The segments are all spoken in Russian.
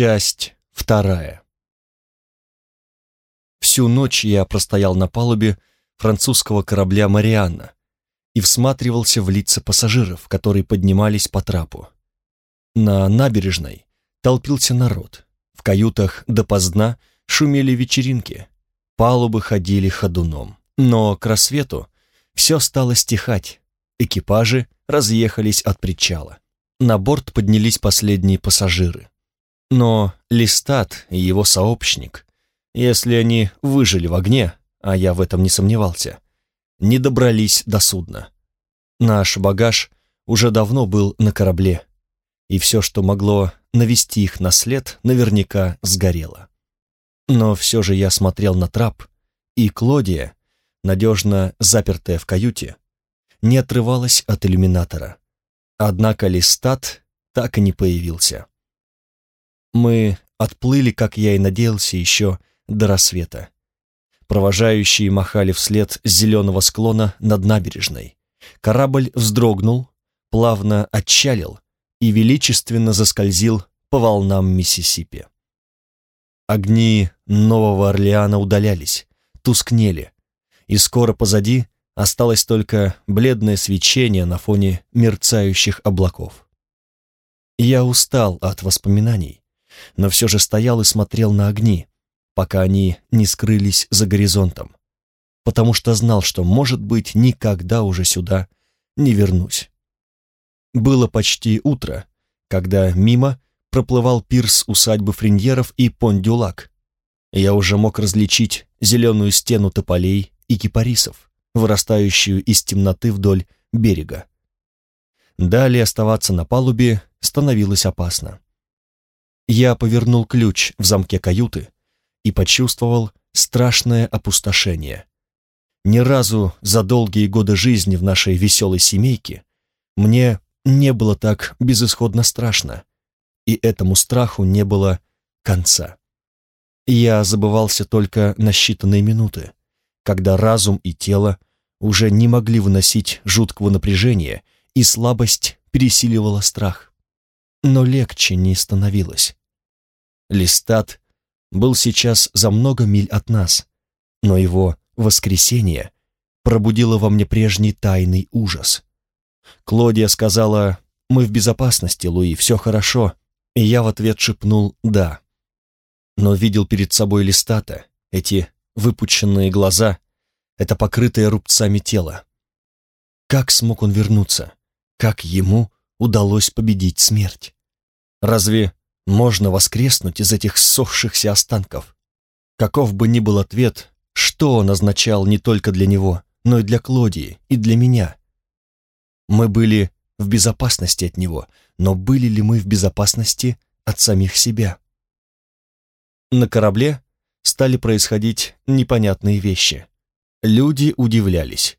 Часть вторая. Всю ночь я простоял на палубе французского корабля «Марианна» и всматривался в лица пассажиров, которые поднимались по трапу. На набережной толпился народ. В каютах допоздна шумели вечеринки. Палубы ходили ходуном. Но к рассвету все стало стихать. Экипажи разъехались от причала. На борт поднялись последние пассажиры. Но Листат и его сообщник, если они выжили в огне, а я в этом не сомневался, не добрались до судна. Наш багаж уже давно был на корабле, и все, что могло навести их на след, наверняка сгорело. Но все же я смотрел на трап, и Клодия, надежно запертая в каюте, не отрывалась от иллюминатора. Однако Листат так и не появился. Мы отплыли, как я и надеялся, еще до рассвета. Провожающие махали вслед с зеленого склона над набережной. Корабль вздрогнул, плавно отчалил и величественно заскользил по волнам Миссисипи. Огни Нового Орлеана удалялись, тускнели, и скоро позади осталось только бледное свечение на фоне мерцающих облаков. Я устал от воспоминаний, но все же стоял и смотрел на огни, пока они не скрылись за горизонтом, потому что знал, что, может быть, никогда уже сюда не вернусь. Было почти утро, когда мимо проплывал пирс усадьбы Френьеров и Пондюлак. Я уже мог различить зеленую стену тополей и кипарисов, вырастающую из темноты вдоль берега. Далее оставаться на палубе становилось опасно. Я повернул ключ в замке каюты и почувствовал страшное опустошение. Ни разу за долгие годы жизни в нашей веселой семейке мне не было так безысходно страшно, и этому страху не было конца. Я забывался только на считанные минуты, когда разум и тело уже не могли выносить жуткого напряжения, и слабость пересиливала страх. Но легче не становилось. Листат был сейчас за много миль от нас, но его воскресение пробудило во мне прежний тайный ужас. Клодия сказала, «Мы в безопасности, Луи, все хорошо», и я в ответ шепнул «да». Но видел перед собой Листата, эти выпученные глаза, это покрытое рубцами тело. Как смог он вернуться? Как ему удалось победить смерть? Разве можно воскреснуть из этих ссохшихся останков. Каков бы ни был ответ, что он означал не только для него, но и для Клодии, и для меня. Мы были в безопасности от него, но были ли мы в безопасности от самих себя? На корабле стали происходить непонятные вещи. Люди удивлялись.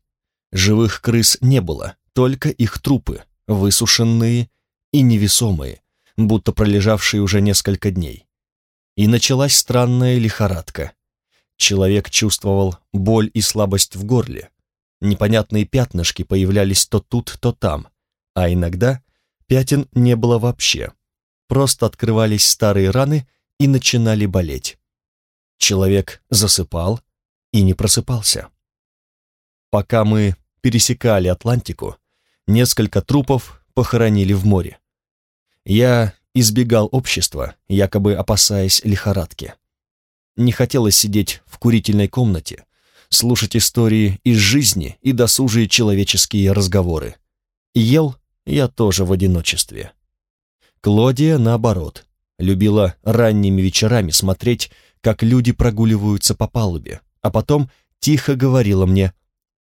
Живых крыс не было, только их трупы, высушенные и невесомые, будто пролежавший уже несколько дней. И началась странная лихорадка. Человек чувствовал боль и слабость в горле. Непонятные пятнышки появлялись то тут, то там, а иногда пятен не было вообще. Просто открывались старые раны и начинали болеть. Человек засыпал и не просыпался. Пока мы пересекали Атлантику, несколько трупов похоронили в море. Я избегал общества, якобы опасаясь лихорадки. Не хотелось сидеть в курительной комнате, слушать истории из жизни и досужие человеческие разговоры. Ел я тоже в одиночестве. Клодия, наоборот, любила ранними вечерами смотреть, как люди прогуливаются по палубе, а потом тихо говорила мне,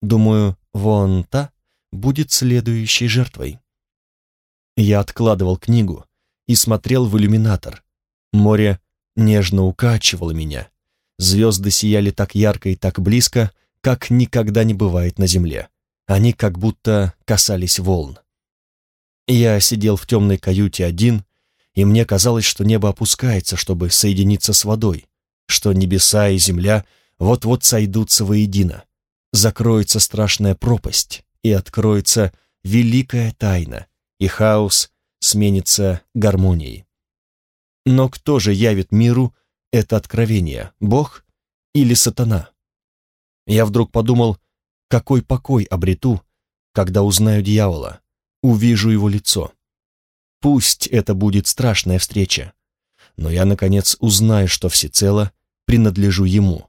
«Думаю, вон та будет следующей жертвой». Я откладывал книгу и смотрел в иллюминатор. Море нежно укачивало меня. Звезды сияли так ярко и так близко, как никогда не бывает на земле. Они как будто касались волн. Я сидел в темной каюте один, и мне казалось, что небо опускается, чтобы соединиться с водой, что небеса и земля вот-вот сойдутся воедино. Закроется страшная пропасть, и откроется великая тайна, и хаос сменится гармонией. Но кто же явит миру это откровение, Бог или сатана? Я вдруг подумал, какой покой обрету, когда узнаю дьявола, увижу его лицо. Пусть это будет страшная встреча, но я, наконец, узнаю, что всецело принадлежу ему.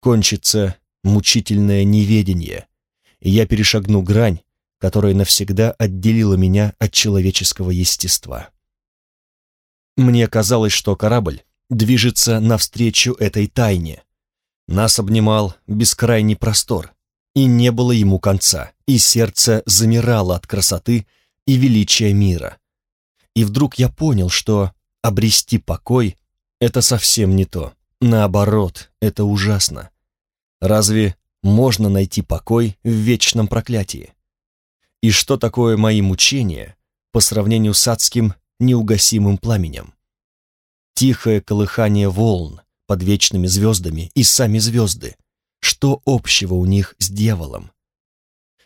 Кончится мучительное неведение, и я перешагну грань, которая навсегда отделила меня от человеческого естества. Мне казалось, что корабль движется навстречу этой тайне. Нас обнимал бескрайний простор, и не было ему конца, и сердце замирало от красоты и величия мира. И вдруг я понял, что обрести покой — это совсем не то. Наоборот, это ужасно. Разве можно найти покой в вечном проклятии? И что такое мои мучения по сравнению с адским неугасимым пламенем? Тихое колыхание волн под вечными звездами и сами звезды. Что общего у них с дьяволом?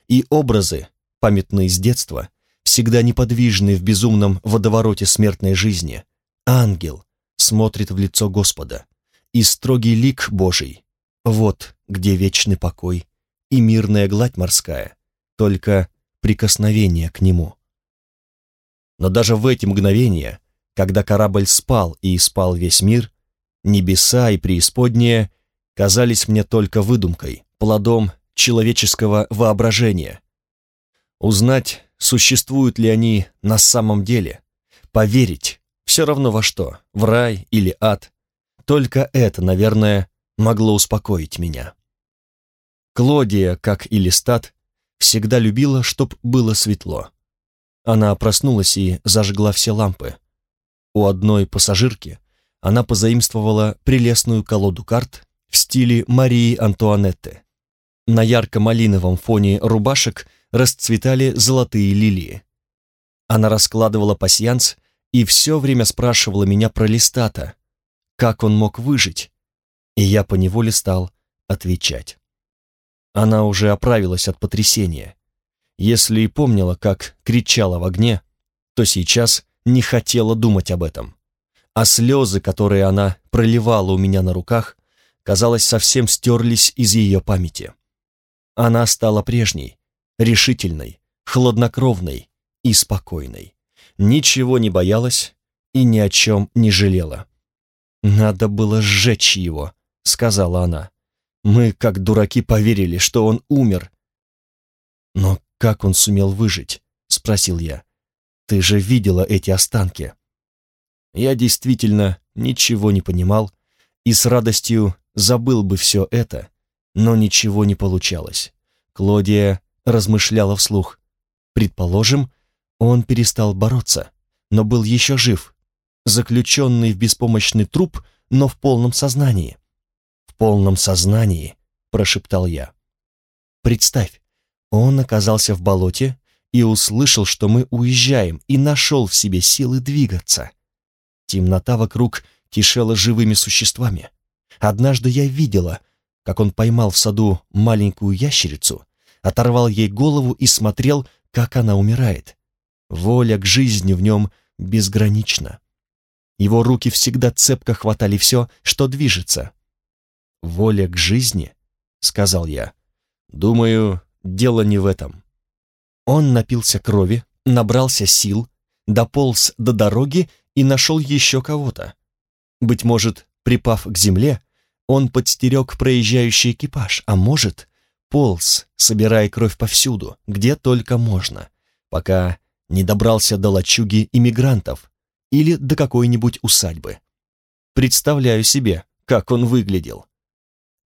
И образы, памятные с детства, всегда неподвижные в безумном водовороте смертной жизни. Ангел смотрит в лицо Господа, и строгий лик Божий. Вот где вечный покой и мирная гладь морская, только прикосновение к нему. Но даже в эти мгновения, когда корабль спал и спал весь мир, небеса и преисподние казались мне только выдумкой, плодом человеческого воображения. Узнать, существуют ли они на самом деле, поверить, все равно во что, в рай или ад, только это, наверное, могло успокоить меня. Клодия, как и Листат, всегда любила, чтоб было светло. Она проснулась и зажгла все лампы. У одной пассажирки она позаимствовала прелестную колоду карт в стиле Марии Антуанетты. На ярко-малиновом фоне рубашек расцветали золотые лилии. Она раскладывала пасьянс и все время спрашивала меня про Листата, как он мог выжить, и я поневоле стал отвечать. Она уже оправилась от потрясения. Если и помнила, как кричала в огне, то сейчас не хотела думать об этом. А слезы, которые она проливала у меня на руках, казалось, совсем стерлись из ее памяти. Она стала прежней, решительной, хладнокровной и спокойной. Ничего не боялась и ни о чем не жалела. «Надо было сжечь его», — сказала она. Мы, как дураки, поверили, что он умер. Но как он сумел выжить? Спросил я. Ты же видела эти останки. Я действительно ничего не понимал и с радостью забыл бы все это, но ничего не получалось. Клодия размышляла вслух. Предположим, он перестал бороться, но был еще жив, заключенный в беспомощный труп, но в полном сознании полном сознании», — прошептал я. «Представь, он оказался в болоте и услышал, что мы уезжаем, и нашел в себе силы двигаться. Темнота вокруг кишела живыми существами. Однажды я видела, как он поймал в саду маленькую ящерицу, оторвал ей голову и смотрел, как она умирает. Воля к жизни в нем безгранична. Его руки всегда цепко хватали все, что движется воля к жизни?» — сказал я. «Думаю, дело не в этом». Он напился крови, набрался сил, дополз до дороги и нашел еще кого-то. Быть может, припав к земле, он подстерег проезжающий экипаж, а может, полз, собирая кровь повсюду, где только можно, пока не добрался до лачуги иммигрантов или до какой-нибудь усадьбы. Представляю себе, как он выглядел.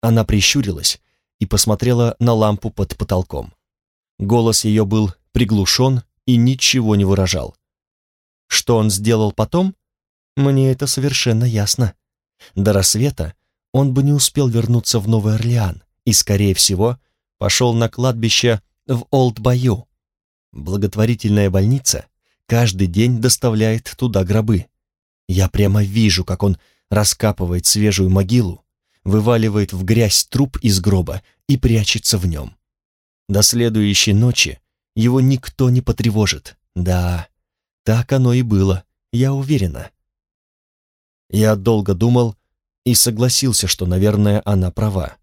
Она прищурилась и посмотрела на лампу под потолком. Голос ее был приглушен и ничего не выражал. Что он сделал потом? Мне это совершенно ясно. До рассвета он бы не успел вернуться в Новый Орлеан и, скорее всего, пошел на кладбище в Олд-Баю. Благотворительная больница каждый день доставляет туда гробы. Я прямо вижу, как он раскапывает свежую могилу, вываливает в грязь труп из гроба и прячется в нем. До следующей ночи его никто не потревожит. Да, так оно и было, я уверена. Я долго думал и согласился, что, наверное, она права.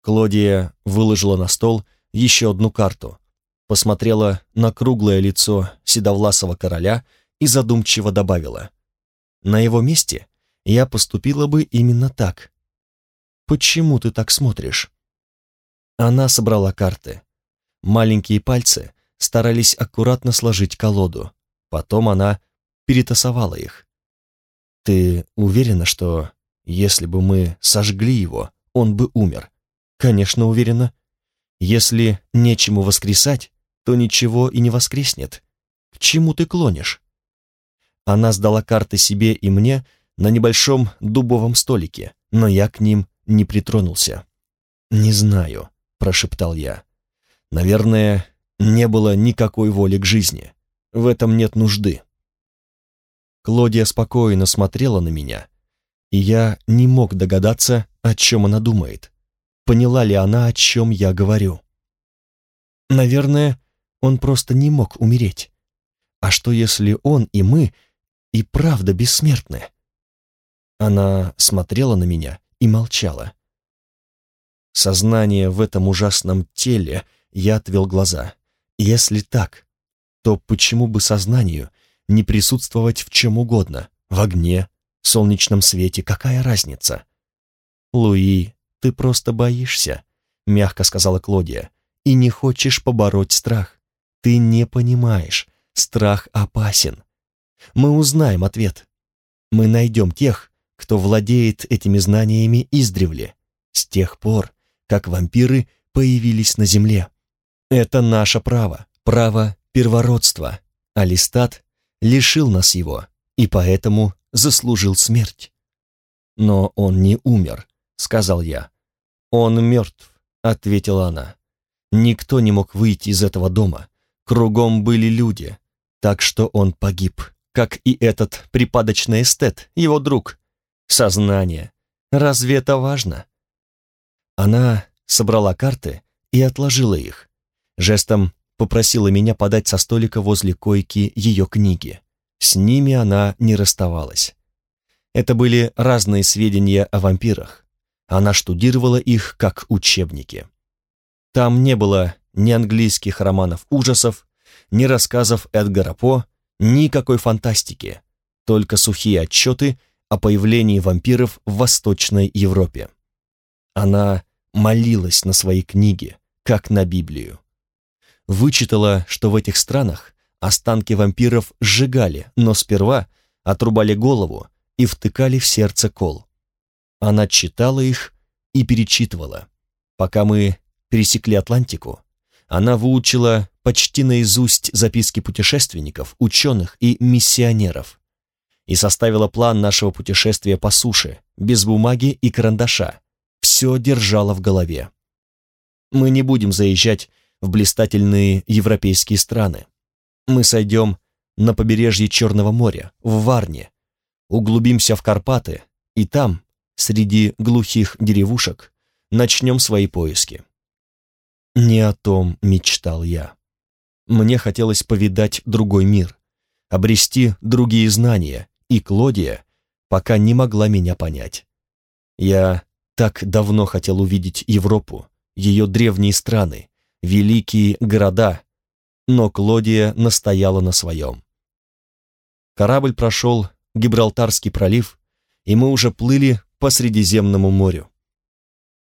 Клодия выложила на стол еще одну карту, посмотрела на круглое лицо седовласого короля и задумчиво добавила. «На его месте я поступила бы именно так. Почему ты так смотришь?» Она собрала карты. Маленькие пальцы старались аккуратно сложить колоду. Потом она перетасовала их. «Ты уверена, что если бы мы сожгли его, он бы умер?» «Конечно, уверена. Если нечему воскресать, то ничего и не воскреснет. К чему ты клонишь?» Она сдала карты себе и мне на небольшом дубовом столике, но я к ним не притронулся. «Не знаю», — прошептал я. «Наверное, не было никакой воли к жизни. В этом нет нужды». Клодия спокойно смотрела на меня, и я не мог догадаться, о чем она думает. Поняла ли она, о чем я говорю? Наверное, он просто не мог умереть. А что, если он и мы и правда бессмертны? Она смотрела на меня и молчала. Сознание в этом ужасном теле, я отвел глаза. Если так, то почему бы сознанию не присутствовать в чем угодно, в огне, солнечном свете, какая разница? Луи, ты просто боишься, мягко сказала Клодия, и не хочешь побороть страх. Ты не понимаешь, страх опасен. Мы узнаем ответ. Мы найдем тех, кто владеет этими знаниями издревле, с тех пор, как вампиры появились на земле. Это наше право, право первородства. Алистат лишил нас его, и поэтому заслужил смерть. Но он не умер, сказал я. Он мертв, ответила она. Никто не мог выйти из этого дома. Кругом были люди, так что он погиб, как и этот припадочный эстет, его друг. Сознание. Разве это важно? Она собрала карты и отложила их. Жестом попросила меня подать со столика возле койки ее книги. С ними она не расставалась. Это были разные сведения о вампирах. Она штудировала их как учебники. Там не было ни английских романов ужасов, ни рассказов Эдгара По, никакой фантастики, только сухие отчеты о появлении вампиров в Восточной Европе. Она молилась на свои книги, как на Библию. Вычитала, что в этих странах останки вампиров сжигали, но сперва отрубали голову и втыкали в сердце кол. Она читала их и перечитывала. Пока мы пересекли Атлантику, она выучила почти наизусть записки путешественников, ученых и миссионеров и составила план нашего путешествия по суше, без бумаги и карандаша, все держала в голове. Мы не будем заезжать в блистательные европейские страны. Мы сойдем на побережье Черного моря, в Варне, углубимся в Карпаты, и там, среди глухих деревушек, начнем свои поиски. Не о том мечтал я. Мне хотелось повидать другой мир, обрести другие знания, и Клодия пока не могла меня понять. Я так давно хотел увидеть Европу, ее древние страны, великие города, но Клодия настояла на своем. Корабль прошел Гибралтарский пролив, и мы уже плыли по Средиземному морю.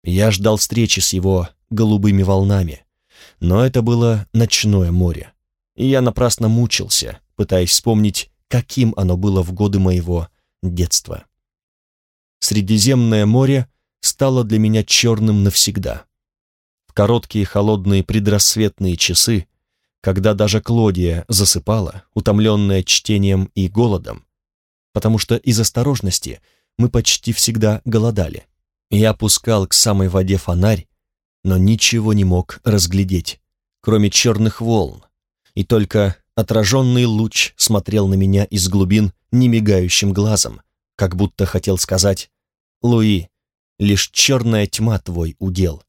Я ждал встречи с его голубыми волнами, но это было ночное море, и я напрасно мучился, пытаясь вспомнить, каким оно было в годы моего детства. Средиземное море стало для меня черным навсегда. В короткие холодные предрассветные часы, когда даже Клодия засыпала, утомленная чтением и голодом, потому что из осторожности мы почти всегда голодали. Я опускал к самой воде фонарь, но ничего не мог разглядеть, кроме черных волн, и только отраженный луч смотрел на меня из глубин немигающим глазом, как будто хотел сказать «Луи, лишь черная тьма твой удел.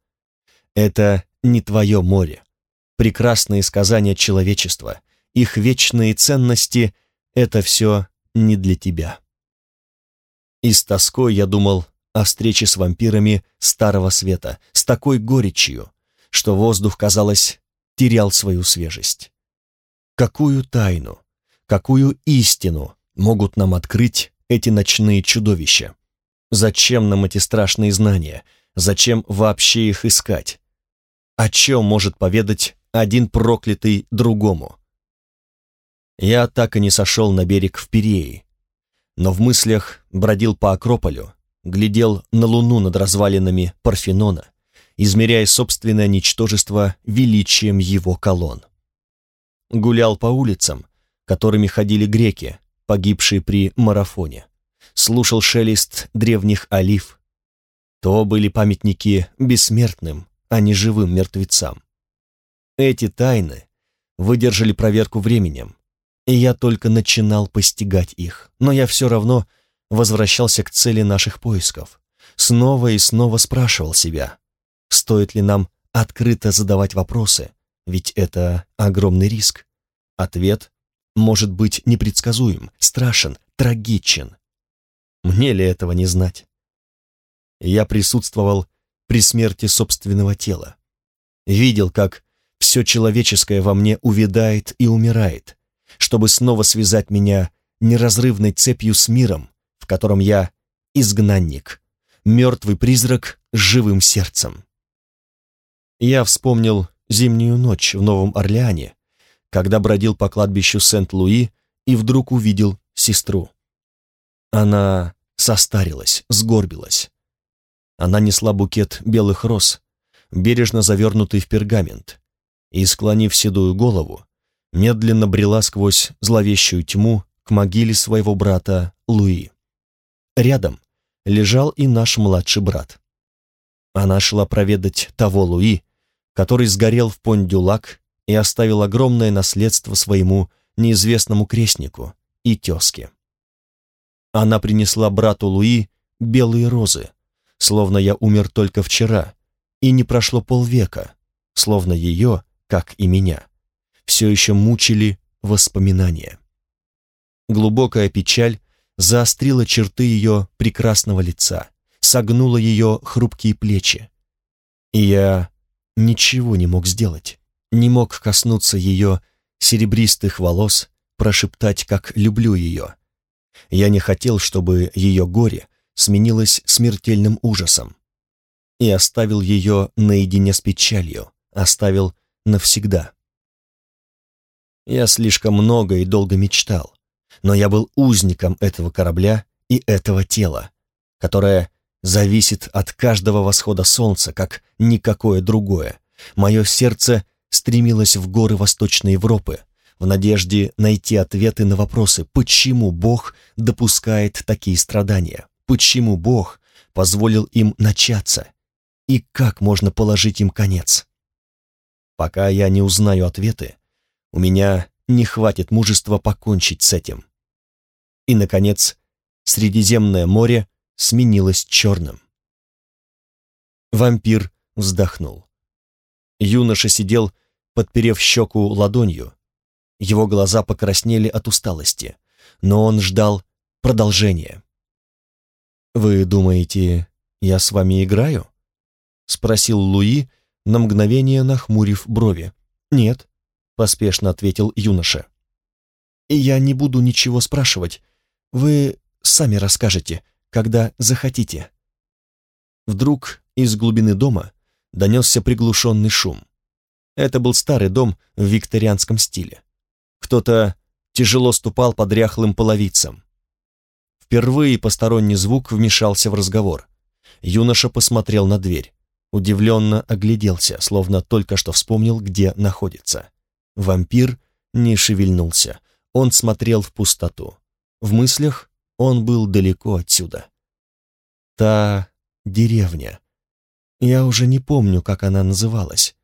Это не твое море. Прекрасные сказания человечества, их вечные ценности — это все не для тебя. И с тоской я думал о встрече с вампирами Старого Света, с такой горечью, что воздух, казалось, терял свою свежесть. Какую тайну, какую истину могут нам открыть эти ночные чудовища? Зачем нам эти страшные знания? Зачем вообще их искать? О чем может поведать один проклятый другому? Я так и не сошел на берег в Пирее, но в мыслях бродил по Акрополю, глядел на луну над развалинами Парфенона, измеряя собственное ничтожество величием его колонн. Гулял по улицам, которыми ходили греки, погибшие при марафоне, слушал шелест древних олив. То были памятники бессмертным, а не живым мертвецам. Эти тайны выдержали проверку временем, и я только начинал постигать их, но я все равно возвращался к цели наших поисков. Снова и снова спрашивал себя, стоит ли нам открыто задавать вопросы, ведь это огромный риск. Ответ может быть непредсказуем, страшен, трагичен. Мне ли этого не знать? Я присутствовал при смерти собственного тела. Видел, как все человеческое во мне увядает и умирает, чтобы снова связать меня неразрывной цепью с миром, в котором я изгнанник, мертвый призрак с живым сердцем. Я вспомнил зимнюю ночь в Новом Орлеане, когда бродил по кладбищу Сент-Луи и вдруг увидел сестру. Она состарилась, сгорбилась. Она несла букет белых роз, бережно завернутый в пергамент, и, склонив седую голову, медленно брела сквозь зловещую тьму к могиле своего брата Луи. Рядом лежал и наш младший брат. Она шла проведать того Луи, который сгорел в Пондюлак и оставил огромное наследство своему неизвестному крестнику и тезке. Она принесла брату Луи белые розы, словно я умер только вчера, и не прошло полвека, словно ее, как и меня, все еще мучили воспоминания. Глубокая печаль заострила черты ее прекрасного лица, согнула ее хрупкие плечи. И я ничего не мог сделать, не мог коснуться ее серебристых волос, прошептать, как люблю ее. Я не хотел, чтобы ее горе сменилось смертельным ужасом. И оставил ее наедине с печалью, оставил навсегда. Я слишком много и долго мечтал, но я был узником этого корабля и этого тела, которое зависит от каждого восхода солнца, как никакое другое. Мое сердце стремилось в горы Восточной Европы, в надежде найти ответы на вопросы, почему Бог допускает такие страдания, почему Бог позволил им начаться и как можно положить им конец. Пока я не узнаю ответы, у меня не хватит мужества покончить с этим. И, наконец, Средиземное море сменилось черным. Вампир вздохнул. Юноша сидел, подперев щеку ладонью. Его глаза покраснели от усталости, но он ждал продолжения. «Вы думаете, я с вами играю?» — спросил Луи, на мгновение нахмурив брови. «Нет, поспешно ответил юноша. «И я не буду ничего спрашивать. Вы сами расскажете, когда захотите». Вдруг из глубины дома донесся приглушенный шум. Это был старый дом в викторианском стиле. Кто-то тяжело ступал по дряхлым половицам. Впервые посторонний звук вмешался в разговор. Юноша посмотрел на дверь, удивленно огляделся, словно только что вспомнил, где находится. Вампир не шевельнулся, он смотрел в пустоту. В мыслях он был далеко отсюда. Та деревня. Я уже не помню, как она называлась.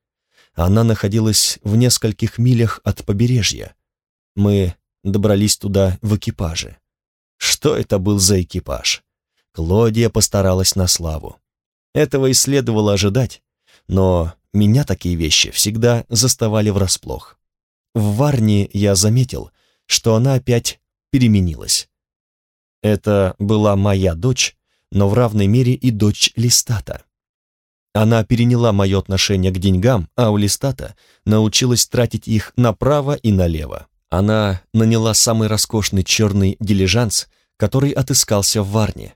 Она находилась в нескольких милях от побережья. Мы добрались туда в экипаже. Что это был за экипаж? Клодия постаралась на славу. Этого и следовало ожидать, но меня такие вещи всегда заставали врасплох. В Варне я заметил, что она опять переменилась. Это была моя дочь, но в равной мере и дочь Листата. Она переняла мое отношение к деньгам, а у Листата научилась тратить их направо и налево. Она наняла самый роскошный черный дилижанс, который отыскался в Варне.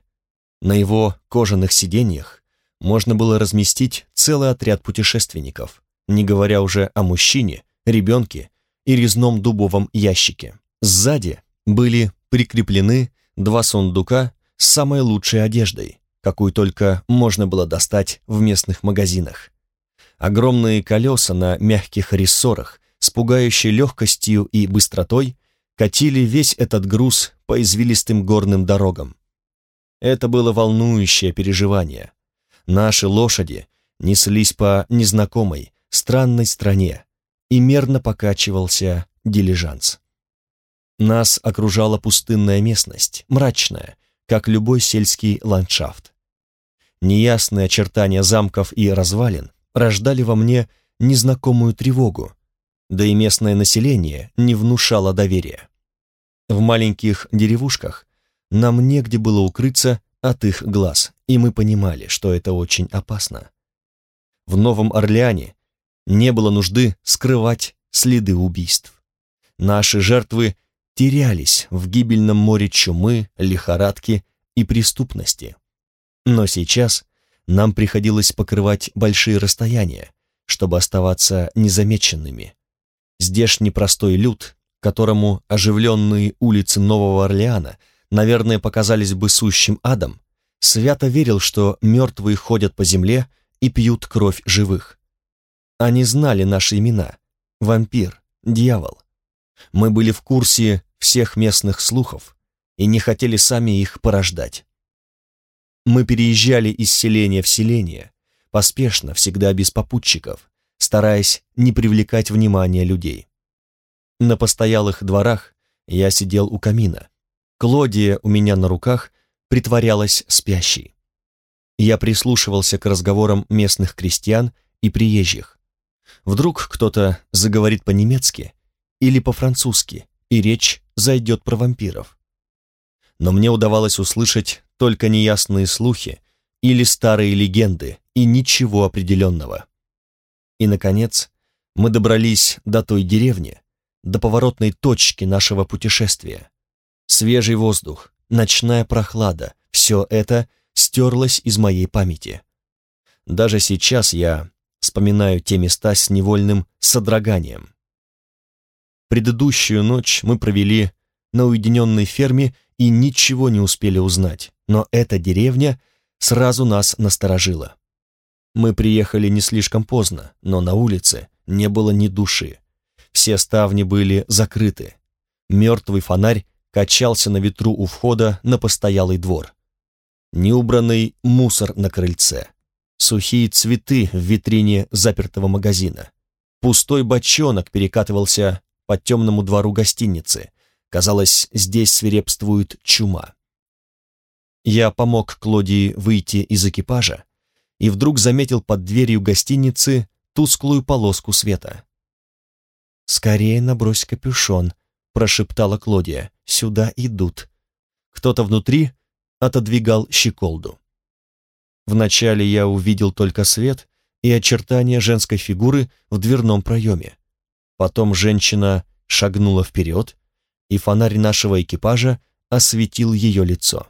На его кожаных сиденьях можно было разместить целый отряд путешественников, не говоря уже о мужчине, ребенке и резном дубовом ящике. Сзади были прикреплены два сундука с самой лучшей одеждой, какую только можно было достать в местных магазинах. Огромные колеса на мягких рессорах с пугающей легкостью и быстротой катили весь этот груз по извилистым горным дорогам. Это было волнующее переживание. Наши лошади неслись по незнакомой, странной стране, и мерно покачивался дилижанс. Нас окружала пустынная местность, мрачная, как любой сельский ландшафт. Неясные очертания замков и развалин рождали во мне незнакомую тревогу, да и местное население не внушало доверия. В маленьких деревушках нам негде было укрыться от их глаз, и мы понимали, что это очень опасно. В Новом Орлеане не было нужды скрывать следы убийств. Наши жертвы терялись в гибельном море чумы, лихорадки и преступности. Но сейчас нам приходилось покрывать большие расстояния, чтобы оставаться незамеченными. Здешний простой люд, которому оживленные улицы Нового Орлеана, наверное, показались бы сущим адом, свято верил, что мертвые ходят по земле и пьют кровь живых. Они знали наши имена — вампир, дьявол. Мы были в курсе всех местных слухов и не хотели сами их порождать. Мы переезжали из селения в селение, поспешно, всегда без попутчиков, стараясь не привлекать внимания людей. На постоялых дворах я сидел у камина. Клодия у меня на руках притворялась спящей. Я прислушивался к разговорам местных крестьян и приезжих. Вдруг кто-то заговорит по-немецки или по-французски, и речь зайдет про вампиров. Но мне удавалось услышать только неясные слухи или старые легенды, и ничего определенного. И, наконец, мы добрались до той деревни, до поворотной точки нашего путешествия. Свежий воздух, ночная прохлада, все это стерлось из моей памяти. Даже сейчас я вспоминаю те места с невольным содроганием. Предыдущую ночь мы провели на уединенной ферме и ничего не успели узнать, но эта деревня сразу нас насторожила. Мы приехали не слишком поздно, но на улице не было ни души. Все ставни были закрыты. Мертвый фонарь качался на ветру у входа на постоялый двор. Неубранный мусор на крыльце. Сухие цветы в витрине запертого магазина. Пустой бочонок перекатывался по темному двору гостиницы. Казалось, здесь свирепствует чума. Я помог Клодии выйти из экипажа и вдруг заметил под дверью гостиницы тусклую полоску света. «Скорее набрось капюшон», — прошептала Клодия. «Сюда идут». Кто-то внутри отодвигал щеколду. Вначале я увидел только свет и очертания женской фигуры в дверном проеме. Потом женщина шагнула вперед, и фонарь нашего экипажа осветил ее лицо.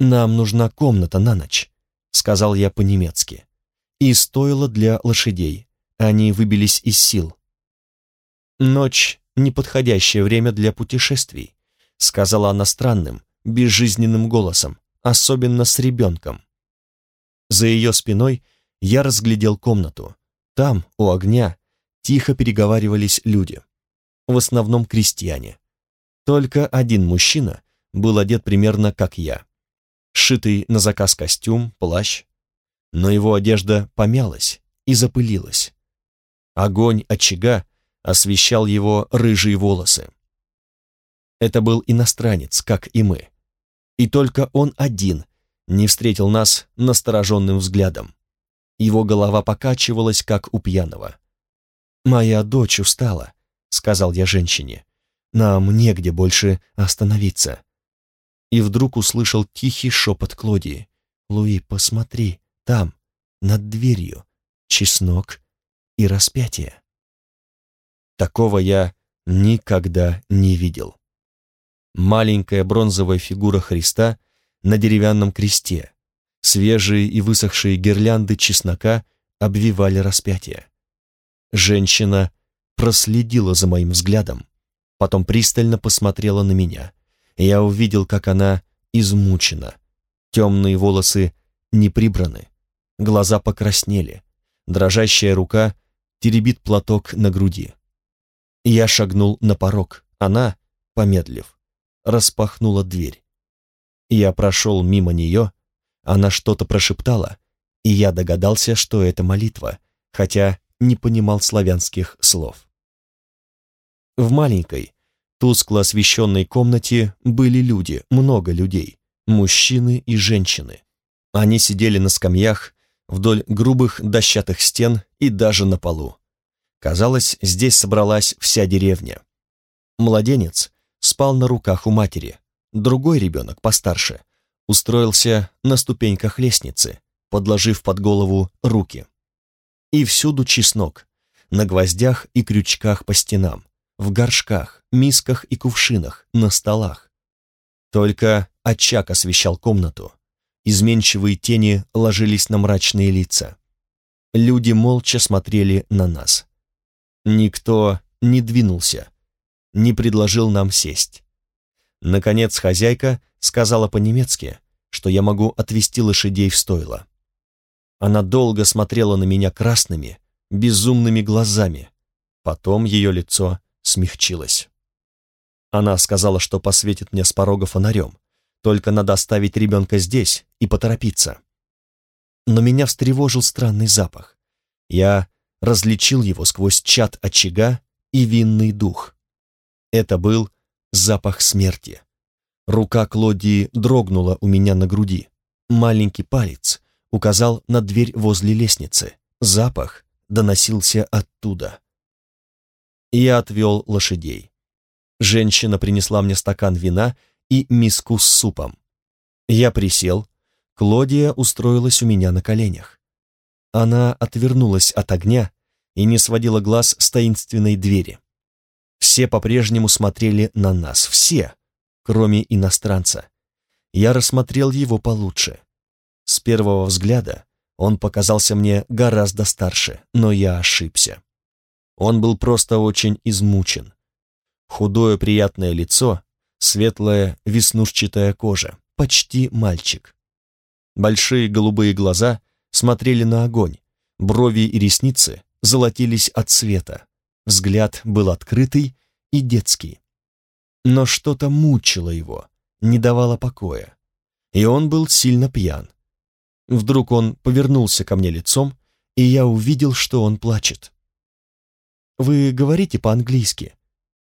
«Нам нужна комната на ночь», — сказал я по-немецки. «И стоило для лошадей. Они выбились из сил». «Ночь — неподходящее время для путешествий», — сказала она странным, безжизненным голосом, особенно с ребенком. За ее спиной я разглядел комнату. Там, у огня, тихо переговаривались люди. В основном крестьяне. Только один мужчина был одет примерно как я. Сшитый на заказ костюм, плащ. Но его одежда помялась и запылилась. Огонь очага освещал его рыжие волосы. Это был иностранец, как и мы. И только он один не встретил нас настороженным взглядом. Его голова покачивалась, как у пьяного. «Моя дочь устала», — сказал я женщине. «Нам негде больше остановиться». и вдруг услышал тихий шепот Клодии. «Луи, посмотри, там, над дверью, чеснок и распятие». Такого я никогда не видел. Маленькая бронзовая фигура Христа на деревянном кресте, свежие и высохшие гирлянды чеснока обвивали распятие. Женщина проследила за моим взглядом, потом пристально посмотрела на меня. Я увидел, как она измучена. Темные волосы не прибраны, глаза покраснели, дрожащая рука теребит платок на груди. Я шагнул на порог, она, помедлив, распахнула дверь. Я прошел мимо нее, она что-то прошептала, и я догадался, что это молитва, хотя не понимал славянских слов. В маленькой, тускло освещенной комнате были люди, много людей, мужчины и женщины. Они сидели на скамьях, вдоль грубых дощатых стен и даже на полу. Казалось, здесь собралась вся деревня. Младенец спал на руках у матери, другой ребенок, постарше, устроился на ступеньках лестницы, подложив под голову руки. И всюду чеснок, на гвоздях и крючках по стенам, в горшках, мисках и кувшинах, на столах. Только очаг освещал комнату. Изменчивые тени ложились на мрачные лица. Люди молча смотрели на нас. Никто не двинулся, не предложил нам сесть. Наконец хозяйка сказала по-немецки, что я могу отвезти лошадей в стойло. Она долго смотрела на меня красными, безумными глазами. Потом ее лицо смягчилось. Она сказала, что посветит мне с порога фонарем, только надо оставить ребенка здесь и поторопиться. Но меня встревожил странный запах. Я различил его сквозь чад очага и винный дух. Это был запах смерти. Рука Клодии дрогнула у меня на груди. Маленький палец указал на дверь возле лестницы. Запах доносился оттуда. Я отвел лошадей. Женщина принесла мне стакан вина и миску с супом. Я присел. Клодия устроилась у меня на коленях. Она отвернулась от огня и не сводила глаз с таинственной двери. Все по-прежнему смотрели на нас, все, кроме иностранца. Я рассмотрел его получше. С первого взгляда он показался мне гораздо старше, но я ошибся. Он был просто очень измучен. Худое приятное лицо, светлая веснушчатая кожа, почти мальчик. Большие голубые глаза смотрели на огонь, брови и ресницы золотились от света. Взгляд был открытый и детский. Но что-то мучило его, не давало покоя. И он был сильно пьян. Вдруг он повернулся ко мне лицом, и я увидел, что он плачет. «Вы говорите по-английски?»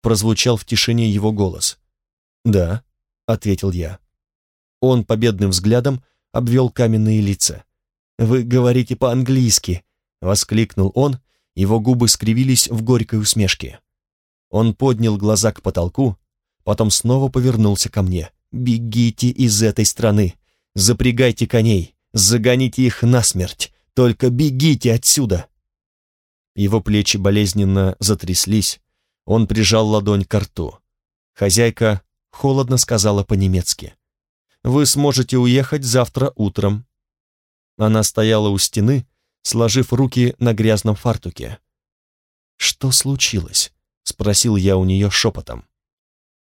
Прозвучал в тишине его голос. «Да», — ответил я. Он победным взглядом обвел каменные лица. «Вы говорите по-английски!» — воскликнул он, его губы скривились в горькой усмешке. Он поднял глаза к потолку, потом снова повернулся ко мне. «Бегите из этой страны! Запрягайте коней! Загоните их насмерть! Только бегите отсюда!» Его плечи болезненно затряслись, он прижал ладонь к рту. Хозяйка холодно сказала по-немецки. «Вы сможете уехать завтра утром». Она стояла у стены, сложив руки на грязном фартуке. «Что случилось?» — спросил я у нее шепотом.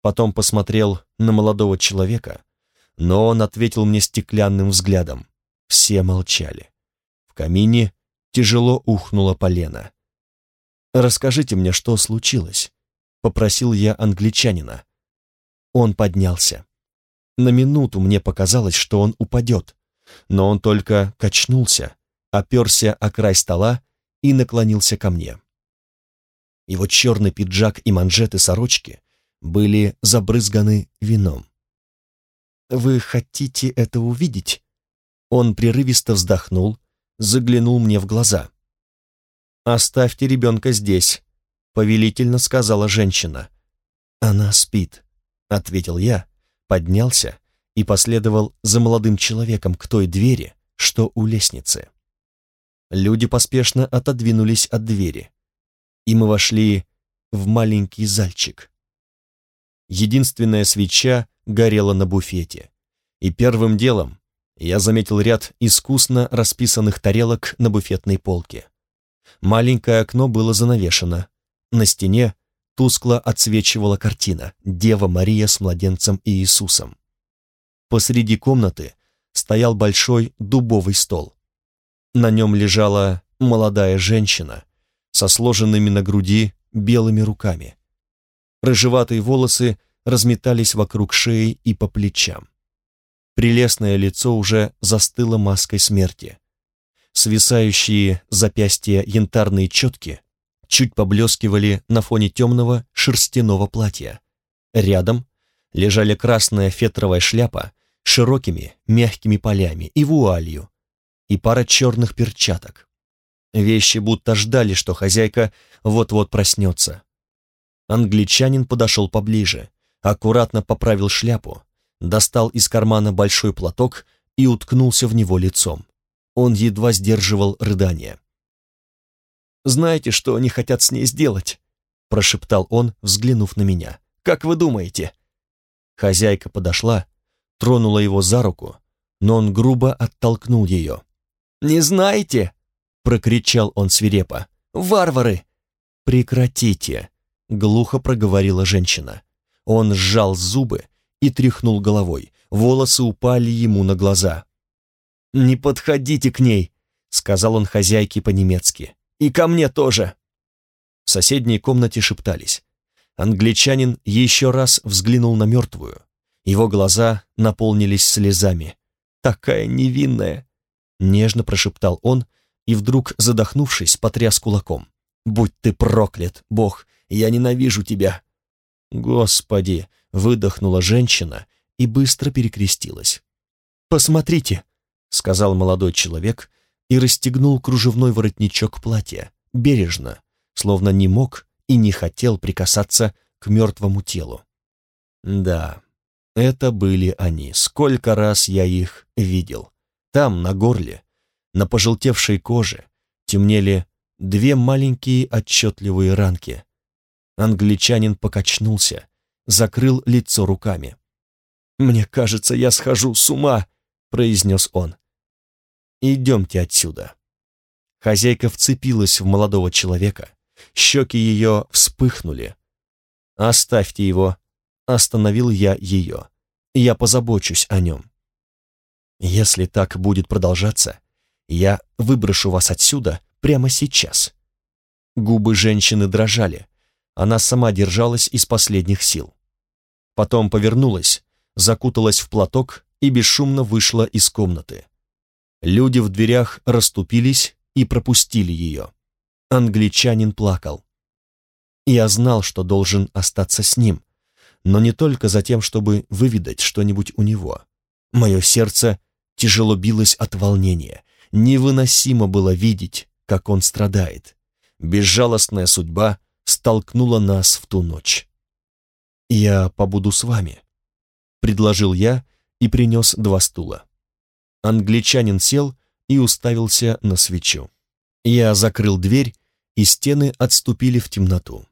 Потом посмотрел на молодого человека, но он ответил мне стеклянным взглядом. Все молчали. В камине тяжело ухнуло полено. «Расскажите мне, что случилось?» — попросил я англичанина. Он поднялся. На минуту мне показалось, что он упадет, но он только качнулся, оперся о край стола и наклонился ко мне. Его черный пиджак и манжеты сорочки были забрызганы вином. «Вы хотите это увидеть?» Он прерывисто вздохнул, заглянул мне в глаза. «Оставьте ребенка здесь», — повелительно сказала женщина. «Она спит», — ответил я, поднялся и последовал за молодым человеком к той двери, что у лестницы. Люди поспешно отодвинулись от двери, и мы вошли в маленький зальчик. Единственная свеча горела на буфете, и первым делом я заметил ряд искусно расписанных тарелок на буфетной полке. Маленькое окно было занавешено. На стене тускло отсвечивала картина «Дева Мария с младенцем Иисусом». Посреди комнаты стоял большой дубовый стол. На нем лежала молодая женщина со сложенными на груди белыми руками. Рыжеватые волосы разметались вокруг шеи и по плечам. Прелестное лицо уже застыло маской смерти. Свисающие запястья янтарные четки чуть поблескивали на фоне темного шерстяного платья. Рядом лежали красная фетровая шляпа широкими мягкими полями и вуалью, и пара черных перчаток. Вещи будто ждали, что хозяйка вот-вот проснется. Англичанин подошел поближе, аккуратно поправил шляпу, достал из кармана большой платок и уткнулся в него лицом. Он едва сдерживал рыдание. «Знаете, что они хотят с ней сделать?» прошептал он, взглянув на меня. «Как вы думаете?» Хозяйка подошла, тронула его за руку, но он грубо оттолкнул ее. «Не знаете?» — прокричал он свирепо. «Варвары!» «Прекратите!» — глухо проговорила женщина. Он сжал зубы и тряхнул головой. Волосы упали ему на глаза. «Не подходите к ней!» — сказал он хозяйке по-немецки. «И ко мне тоже!» В соседней комнате шептались. Англичанин еще раз взглянул на мертвую. Его глаза наполнились слезами. «Такая невинная!» Нежно прошептал он и вдруг, задохнувшись, потряс кулаком. «Будь ты проклят, Бог! Я ненавижу тебя!» «Господи!» — выдохнула женщина и быстро перекрестилась. «Посмотрите!» — сказал молодой человек и расстегнул кружевной воротничок платья, бережно, словно не мог и не хотел прикасаться к мертвому телу. Да, это были они. Сколько раз я их видел. Там, на горле, на пожелтевшей коже, темнели две маленькие отчетливые ранки. Англичанин покачнулся, закрыл лицо руками. «Мне кажется, я схожу с ума», — произнес он. «Идемте отсюда». Хозяйка вцепилась в молодого человека, щеки ее вспыхнули. «Оставьте его», — остановил я ее. «Я позабочусь о нем». «Если так будет продолжаться, я выброшу вас отсюда прямо сейчас». Губы женщины дрожали, она сама держалась из последних сил. Потом повернулась, закуталась в платок и бесшумно вышла из комнаты. Люди в дверях расступились и пропустили ее. Англичанин плакал. Я знал, что должен остаться с ним, но не только за тем, чтобы выведать что-нибудь у него. Мое сердце тяжело билось от волнения. Невыносимо было видеть, как он страдает. Безжалостная судьба столкнула нас в ту ночь. «Я побуду с вами», — предложил я и принес два стула. Англичанин сел и уставился на свечу. Я закрыл дверь, и стены отступили в темноту.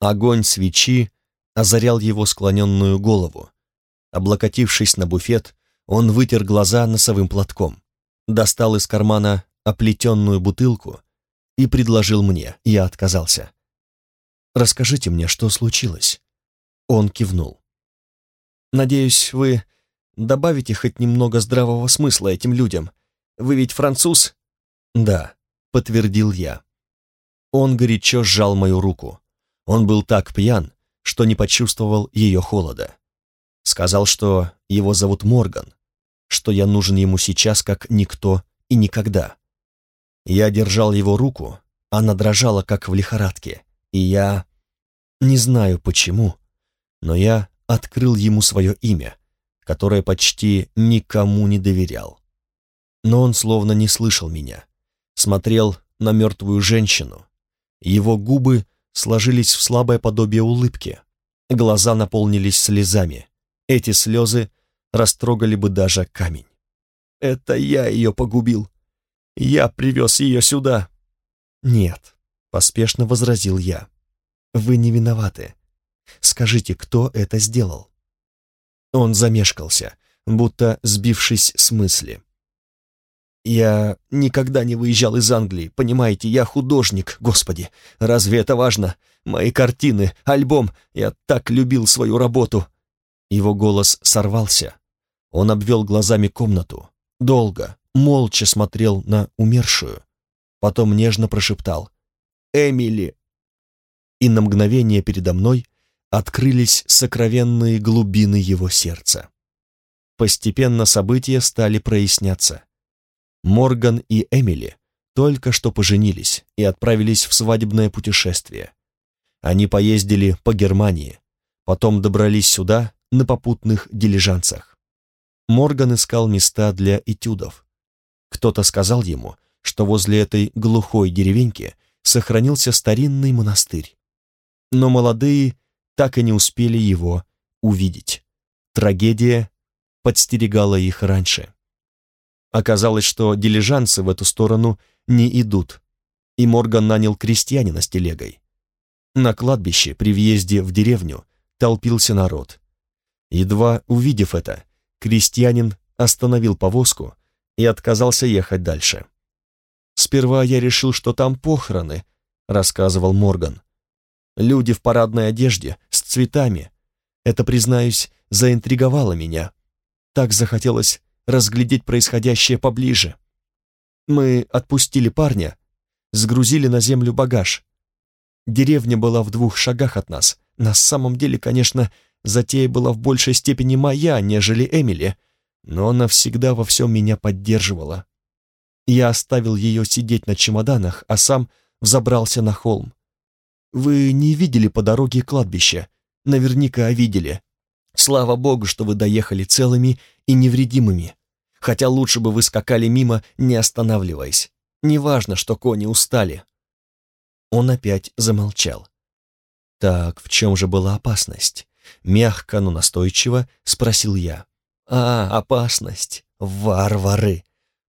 Огонь свечи озарял его склоненную голову. Облокотившись на буфет, он вытер глаза носовым платком, достал из кармана оплетенную бутылку и предложил мне. Я отказался. Расскажите мне, что случилось?» Он кивнул. «Надеюсь, вы добавите хоть немного здравого смысла этим людям. Вы ведь француз?» «Да», — подтвердил я. Он горячо сжал мою руку. Он был так пьян, что не почувствовал ее холода. Сказал, что его зовут Морган, что я нужен ему сейчас как никто и никогда. Я держал его руку, она дрожала, как в лихорадке, и я... Не знаю почему, но я открыл ему свое имя, которое почти никому не доверял. Но он словно не слышал меня, смотрел на мертвую женщину. Его губы сложились в слабое подобие улыбки, глаза наполнились слезами. Эти слезы растрогали бы даже камень. Это я ее погубил. Я привез ее сюда. Нет, поспешно возразил я. Вы не виноваты. Скажите, кто это сделал? Он замешкался, будто сбившись с мысли. Я никогда не выезжал из Англии, понимаете, я художник, господи. Разве это важно? Мои картины, альбом, я так любил свою работу. Его голос сорвался. Он обвел глазами комнату. Долго, молча смотрел на умершую. Потом нежно прошептал «Эмили!» И на мгновение передо мной открылись сокровенные глубины его сердца. Постепенно события стали проясняться. Морган и Эмили только что поженились и отправились в свадебное путешествие. Они поездили по Германии, потом добрались сюда на попутных дилижансах. Морган искал места для этюдов. Кто-то сказал ему, что возле этой глухой деревеньки сохранился старинный монастырь. Но молодые так и не успели его увидеть. Трагедия подстерегала их раньше. Оказалось, что дилижансы в эту сторону не идут, и Морган нанял крестьянина с телегой. На кладбище при въезде в деревню толпился народ. Едва увидев это, крестьянин остановил повозку и отказался ехать дальше. «Сперва я решил, что там похороны», — рассказывал Морган. «Люди в парадной одежде, с цветами. Это, признаюсь, заинтриговало меня. Так захотелось разглядеть происходящее поближе. Мы отпустили парня, сгрузили на землю багаж. Деревня была в двух шагах от нас. На самом деле, конечно, затея была в большей степени моя, нежели Эмили, но она всегда во всем меня поддерживала. Я оставил ее сидеть на чемоданах, а сам взобрался на холм. Вы не видели по дороге кладбище? Наверняка видели. Слава богу, что вы доехали целыми и невредимыми. Хотя лучше бы вы скакали мимо, не останавливаясь. Неважно, что кони устали. Он опять замолчал. Так, в чем же была опасность? Мягко, но настойчиво спросил я. «А, опасность! Варвары!»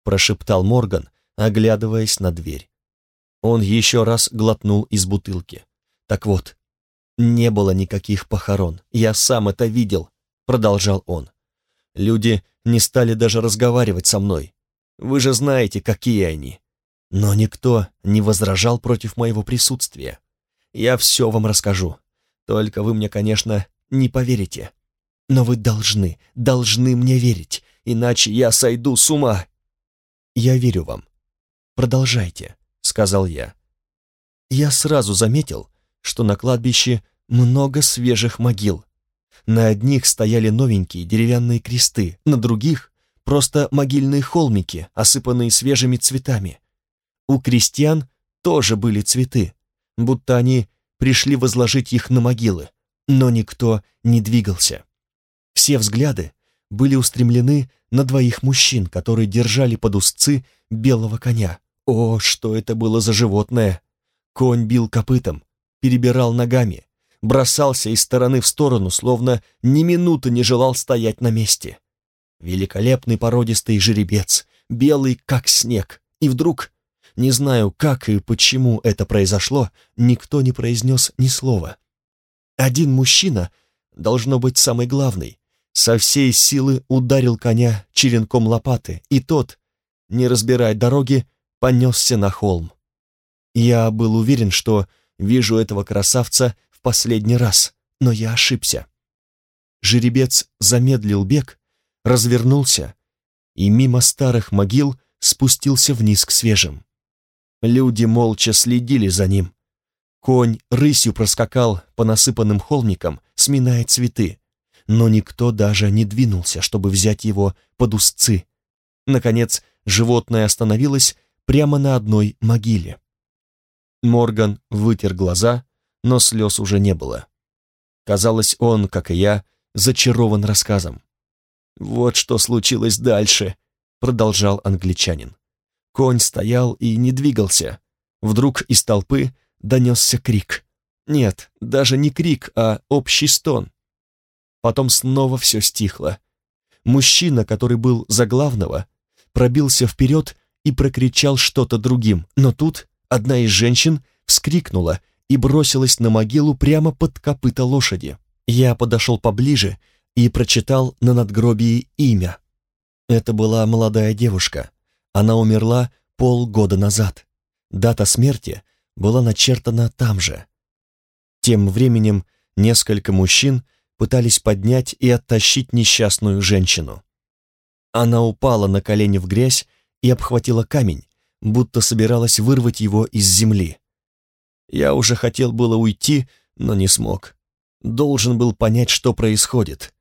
прошептал Морган, оглядываясь на дверь. Он еще раз глотнул из бутылки. «Так вот, не было никаких похорон. Я сам это видел», — продолжал он. «Люди не стали даже разговаривать со мной. Вы же знаете, какие они. Но никто не возражал против моего присутствия. Я все вам расскажу. Только вы мне, конечно, не поверите. Но вы должны, должны мне верить, иначе я сойду с ума. Я верю вам. Продолжайте, сказал я. Я сразу заметил, что на кладбище много свежих могил. На одних стояли новенькие деревянные кресты, на других — просто могильные холмики, осыпанные свежими цветами. У крестьян тоже были цветы, будто они пришли возложить их на могилы, но никто не двигался. Все взгляды были устремлены на двоих мужчин, которые держали под узцы белого коня. О, что это было за животное! Конь бил копытом, перебирал ногами, бросался из стороны в сторону, словно ни минуты не желал стоять на месте. Великолепный породистый жеребец, белый как снег, и вдруг, не знаю, как и почему это произошло, никто не произнес ни слова. Один мужчина, должно быть самый главный, со всей силы ударил коня черенком лопаты, и тот, не разбирая дороги, понесся на холм. Я был уверен, что вижу этого красавца в последний раз, но я ошибся. Жеребец замедлил бег, развернулся и мимо старых могил спустился вниз к свежим. Люди молча следили за ним. Конь рысью проскакал по насыпанным холмикам, сминая цветы, но никто даже не двинулся, чтобы взять его под узцы. Наконец, животное остановилось прямо на одной могиле. Морган вытер глаза, но слез уже не было. Казалось, он, как и я, зачарован рассказом. «Вот что случилось дальше», — продолжал англичанин. Конь стоял и не двигался. Вдруг из толпы донесся крик. Нет, даже не крик, а общий стон. Потом снова все стихло. Мужчина, который был за главного, пробился вперед и прокричал что-то другим, но тут одна из женщин вскрикнула и бросилась на могилу прямо под копыта лошади. Я подошел поближе и прочитал на надгробии имя. Это была молодая девушка. Она умерла полгода назад. Дата смерти была начертана там же. Тем временем несколько мужчин пытались поднять и оттащить несчастную женщину. Она упала на колени в грязь и обхватила камень, будто собиралась вырвать его из земли. Я уже хотел было уйти, но не смог. Должен был понять, что происходит.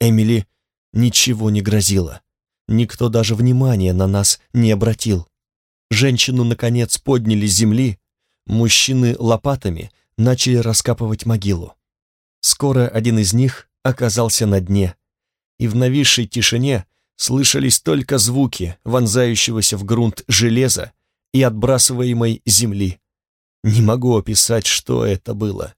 Эмили ничего не грозило. Никто даже внимания на нас не обратил. Женщину, наконец, подняли с земли, мужчины лопатами начали раскапывать могилу. Скоро один из них оказался на дне, и в нависшей тишине слышались только звуки вонзающегося в грунт железа и отбрасываемой земли. Не могу описать, что это было.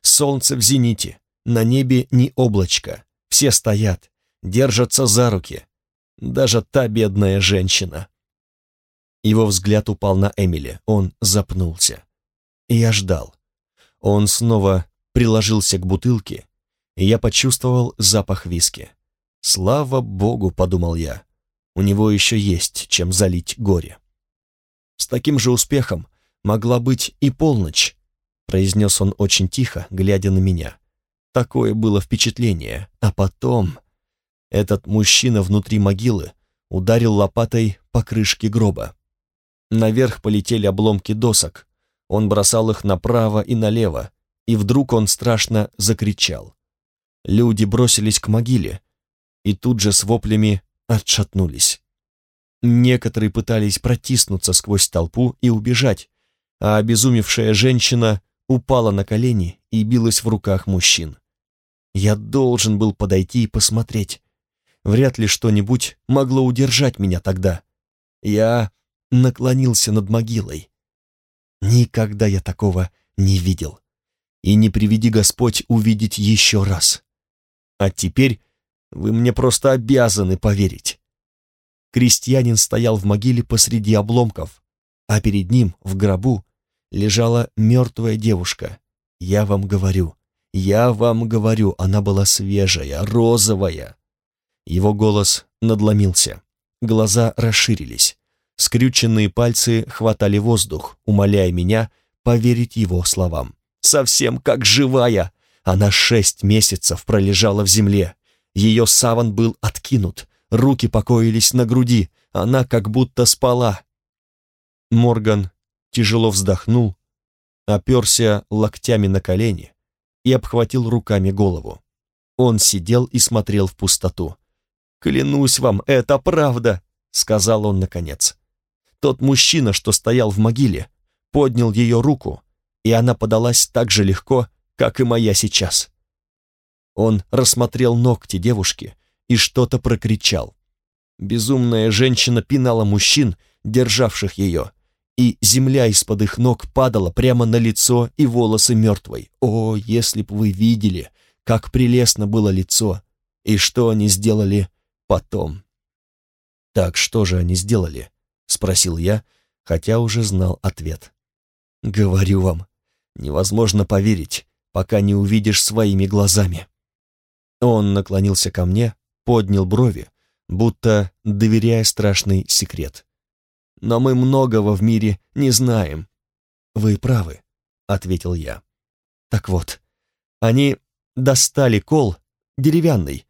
Солнце в зените, на небе ни облачко, все стоят, держатся за руки, даже та бедная женщина. Его взгляд упал на Эмили, он запнулся. Я ждал. Он снова приложился к бутылке, и я почувствовал запах виски. «Слава Богу», — подумал я, — «у него еще есть чем залить горе». С таким же успехом могла быть и полночь, произнес он очень тихо, глядя на меня. Такое было впечатление, а потом... Этот мужчина внутри могилы ударил лопатой по крышке гроба. Наверх полетели обломки досок. Он бросал их направо и налево, и вдруг он страшно закричал. Люди бросились к могиле и тут же с воплями отшатнулись. Некоторые пытались протиснуться сквозь толпу и убежать, а обезумевшая женщина упала на колени и билась в руках мужчин. Я должен был подойти и посмотреть. Вряд ли что-нибудь могло удержать меня тогда. Я наклонился над могилой. Никогда я такого не видел. И не приведи Господь увидеть еще раз. А теперь вы мне просто обязаны поверить. Крестьянин стоял в могиле посреди обломков, а перед ним, в гробу, лежала мертвая девушка. Я вам говорю, я вам говорю, она была свежая, розовая. Его голос надломился, глаза расширились. Скрюченные пальцы хватали воздух, умоляя меня поверить его словам. «Совсем как живая!» Она шесть месяцев пролежала в земле. Ее саван был откинут, руки покоились на груди, она как будто спала. Морган тяжело вздохнул, оперся локтями на колени и обхватил руками голову. Он сидел и смотрел в пустоту. «Клянусь вам, это правда!» — сказал он наконец. Тот мужчина, что стоял в могиле, поднял ее руку, и она подалась так же легко, как и моя сейчас. Он рассмотрел ногти девушки и что-то прокричал. Безумная женщина пинала мужчин, державших ее, и земля из-под их ног падала прямо на лицо и волосы мертвой. О, если б вы видели, как прелестно было лицо, и что они сделали потом. Так что же они сделали? — спросил я, хотя уже знал ответ. «Говорю вам, невозможно поверить, пока не увидишь своими глазами». Он наклонился ко мне, поднял брови, будто доверяя страшный секрет. «Но мы многого в мире не знаем». «Вы правы», — ответил я. «Так вот, они достали кол деревянный.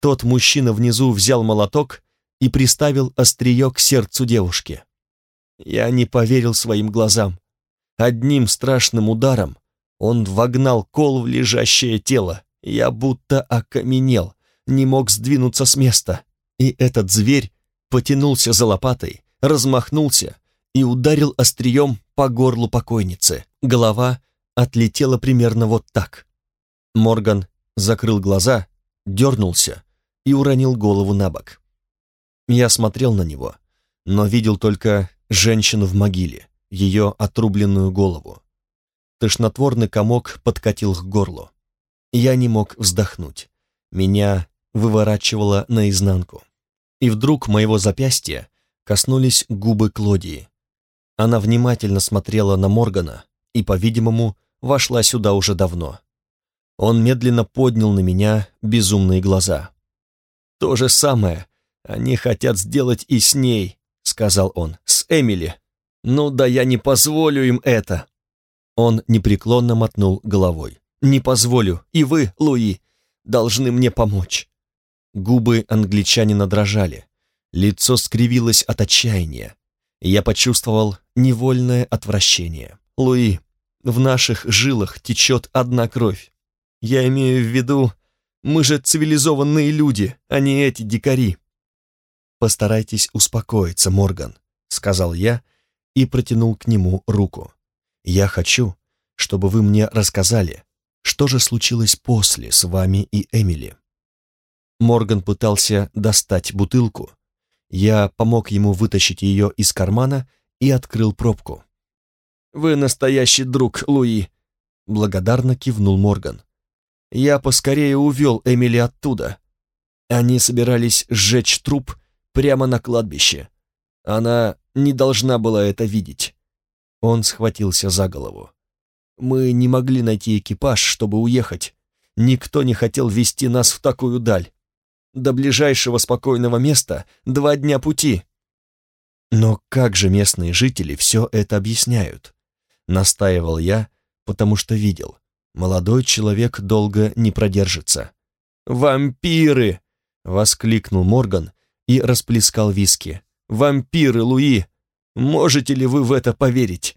Тот мужчина внизу взял молоток и приставил острие к сердцу девушки. Я не поверил своим глазам. Одним страшным ударом он вогнал кол в лежащее тело. Я будто окаменел, не мог сдвинуться с места. И этот зверь потянулся за лопатой, размахнулся и ударил острием по горлу покойницы. Голова отлетела примерно вот так. Морган закрыл глаза, дернулся и уронил голову на бок. Я смотрел на него, но видел только женщину в могиле, ее отрубленную голову. Тошнотворный комок подкатил к горлу. Я не мог вздохнуть. Меня выворачивала наизнанку. И вдруг моего запястья коснулись губы Клодии. Она внимательно смотрела на Моргана и, по-видимому, вошла сюда уже давно. Он медленно поднял на меня безумные глаза. «То же самое они хотят сделать и с ней», — сказал он, — «с Эмили. Ну да я не позволю им это». Он непреклонно мотнул головой. «Не позволю, и вы, Луи, должны мне помочь». Губы англичанина дрожали, лицо скривилось от отчаяния. Я почувствовал невольное отвращение. «Луи, в наших жилах течет одна кровь. Я имею в виду, мы же цивилизованные люди, а не эти дикари». «Постарайтесь успокоиться, Морган», — сказал я и протянул к нему руку. «Я хочу, чтобы вы мне рассказали, что же случилось после с вами и Эмили». Морган пытался достать бутылку. Я помог ему вытащить ее из кармана и открыл пробку. «Вы настоящий друг, Луи!» Благодарно кивнул Морган. «Я поскорее увел Эмили оттуда. Они собирались сжечь труп прямо на кладбище. Она не должна была это видеть». Он схватился за голову. «Мы не могли найти экипаж, чтобы уехать. Никто не хотел вести нас в такую даль. До ближайшего спокойного места два дня пути». «Но как же местные жители все это объясняют?» Настаивал я, потому что видел. Молодой человек долго не продержится. «Вампиры!» — воскликнул Морган и расплескал виски. «Вампиры, Луи! Можете ли вы в это поверить?»